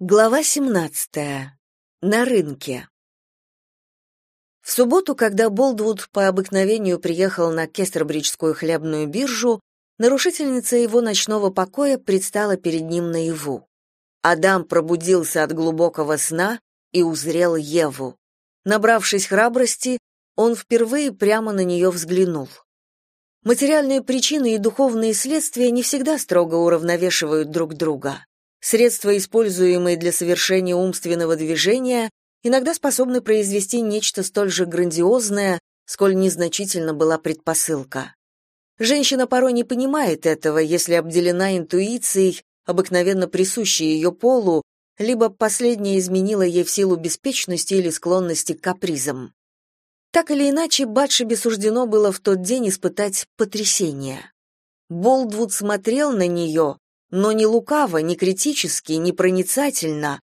Глава 17. На рынке. В субботу, когда Болдвуд по обыкновению приехал на Кестербриджскую хлебную биржу, нарушительница его ночного покоя предстала перед ним наяву. Адам пробудился от глубокого сна и узрел Еву. Набравшись храбрости, он впервые прямо на нее взглянул. Материальные причины и духовные следствия не всегда строго уравновешивают друг друга. Средства, используемые для совершения умственного движения, иногда способны произвести нечто столь же грандиозное, сколь незначительно была предпосылка. Женщина порой не понимает этого, если обделена интуицией, обыкновенно присущей ее полу, либо последняя изменила ей в силу беспечности или склонности к капризам. Так или иначе, Батшебе суждено было в тот день испытать потрясение. Болдвуд смотрел на нее, но не лукаво, не критически, не проницательно,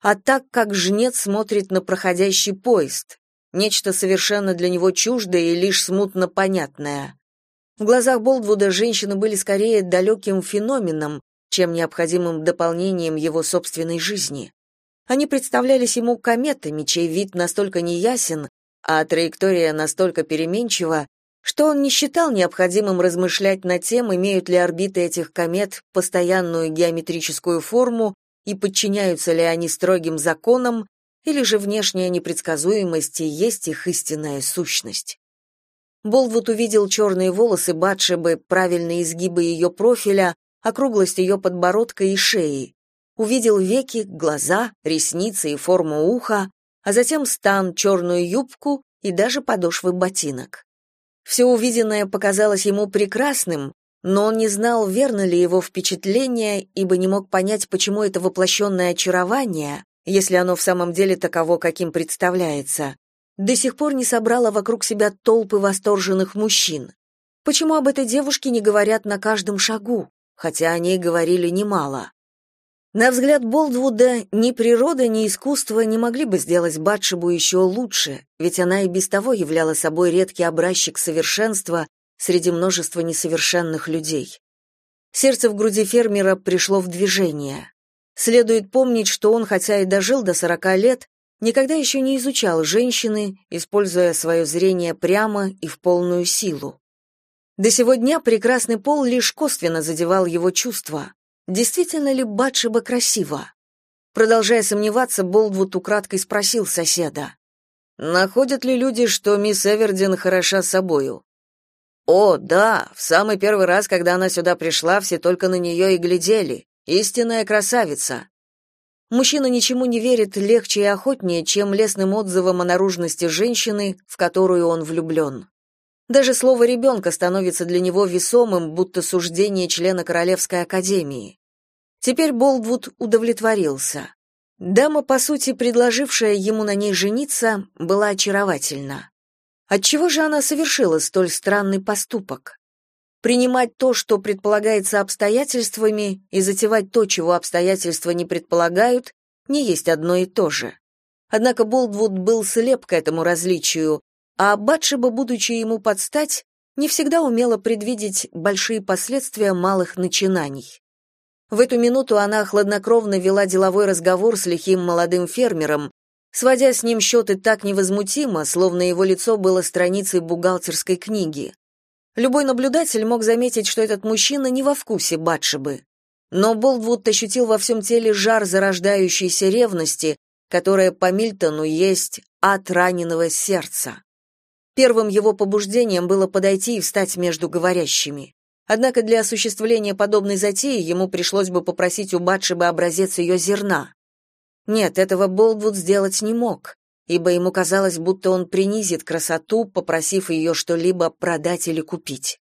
а так, как жнец смотрит на проходящий поезд, нечто совершенно для него чуждое и лишь смутно понятное. В глазах Болдвуда женщины были скорее далеким феноменом, чем необходимым дополнением его собственной жизни. Они представлялись ему кометами, чей вид настолько неясен, а траектория настолько переменчива, что он не считал необходимым размышлять над тем, имеют ли орбиты этих комет постоянную геометрическую форму и подчиняются ли они строгим законам, или же внешняя непредсказуемость и есть их истинная сущность. Болвуд увидел черные волосы Батшебы, правильные изгибы ее профиля, округлость ее подбородка и шеи. Увидел веки, глаза, ресницы и форму уха, а затем стан, черную юбку и даже подошвы ботинок. Все увиденное показалось ему прекрасным, но он не знал, верно ли его впечатление, ибо не мог понять, почему это воплощенное очарование, если оно в самом деле таково, каким представляется, до сих пор не собрало вокруг себя толпы восторженных мужчин. Почему об этой девушке не говорят на каждом шагу, хотя о ней говорили немало? На взгляд Болдвуда ни природа, ни искусство не могли бы сделать Батшебу еще лучше, ведь она и без того являла собой редкий образчик совершенства среди множества несовершенных людей. Сердце в груди фермера пришло в движение. Следует помнить, что он, хотя и дожил до сорока лет, никогда еще не изучал женщины, используя свое зрение прямо и в полную силу. До сего дня прекрасный пол лишь косвенно задевал его чувства, Действительно ли Батшеба красива? Продолжая сомневаться, Болдвуд украдкой спросил соседа. «Находят ли люди, что мисс Эвердин хороша собою?» «О, да, в самый первый раз, когда она сюда пришла, все только на нее и глядели. Истинная красавица». Мужчина ничему не верит легче и охотнее, чем лесным отзывам о наружности женщины, в которую он влюблен. Даже слово «ребенка» становится для него весомым, будто суждение члена Королевской академии. Теперь Болдвуд удовлетворился. Дама, по сути, предложившая ему на ней жениться, была очаровательна. Отчего же она совершила столь странный поступок? Принимать то, что предполагается обстоятельствами, и затевать то, чего обстоятельства не предполагают, не есть одно и то же. Однако Болдвуд был слеп к этому различию, а Батшеба, будучи ему подстать, не всегда умела предвидеть большие последствия малых начинаний. В эту минуту она хладнокровно вела деловой разговор с лихим молодым фермером, сводя с ним счеты так невозмутимо, словно его лицо было страницей бухгалтерской книги. Любой наблюдатель мог заметить, что этот мужчина не во вкусе Батшебы. Но Болдвуд ощутил во всем теле жар зарождающейся ревности, которая по Мильтону есть от раненого сердца. Первым его побуждением было подойти и встать между говорящими. Однако для осуществления подобной затеи ему пришлось бы попросить у Батшебы образец ее зерна. Нет, этого Болдвуд сделать не мог, ибо ему казалось, будто он принизит красоту, попросив ее что-либо продать или купить.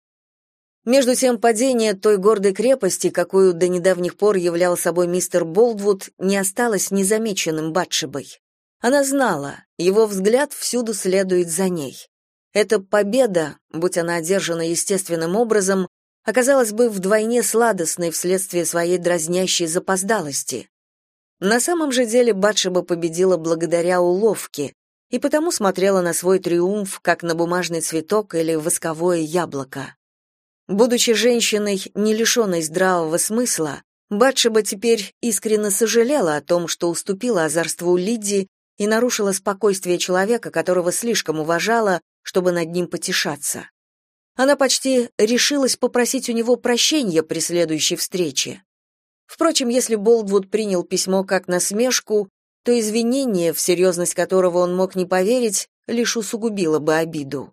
Между тем, падение той гордой крепости, какую до недавних пор являл собой мистер Болдвуд, не осталось незамеченным Батшебой. Она знала, его взгляд всюду следует за ней. Эта победа, будь она одержана естественным образом, оказалась бы вдвойне сладостной вследствие своей дразнящей запоздалости. На самом же деле Батшеба победила благодаря уловке и потому смотрела на свой триумф как на бумажный цветок или восковое яблоко. Будучи женщиной, не лишенной здравого смысла, Батшеба теперь искренне сожалела о том, что уступила озорству Лидии и нарушила спокойствие человека, которого слишком уважала, чтобы над ним потешаться. Она почти решилась попросить у него прощения при следующей встрече. Впрочем, если Болдвуд принял письмо как насмешку, то извинение, в серьезность которого он мог не поверить, лишь усугубило бы обиду.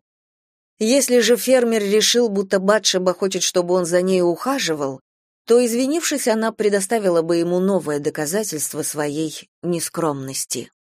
Если же фермер решил, будто Батшеба хочет, чтобы он за ней ухаживал, то, извинившись, она предоставила бы ему новое доказательство своей нескромности.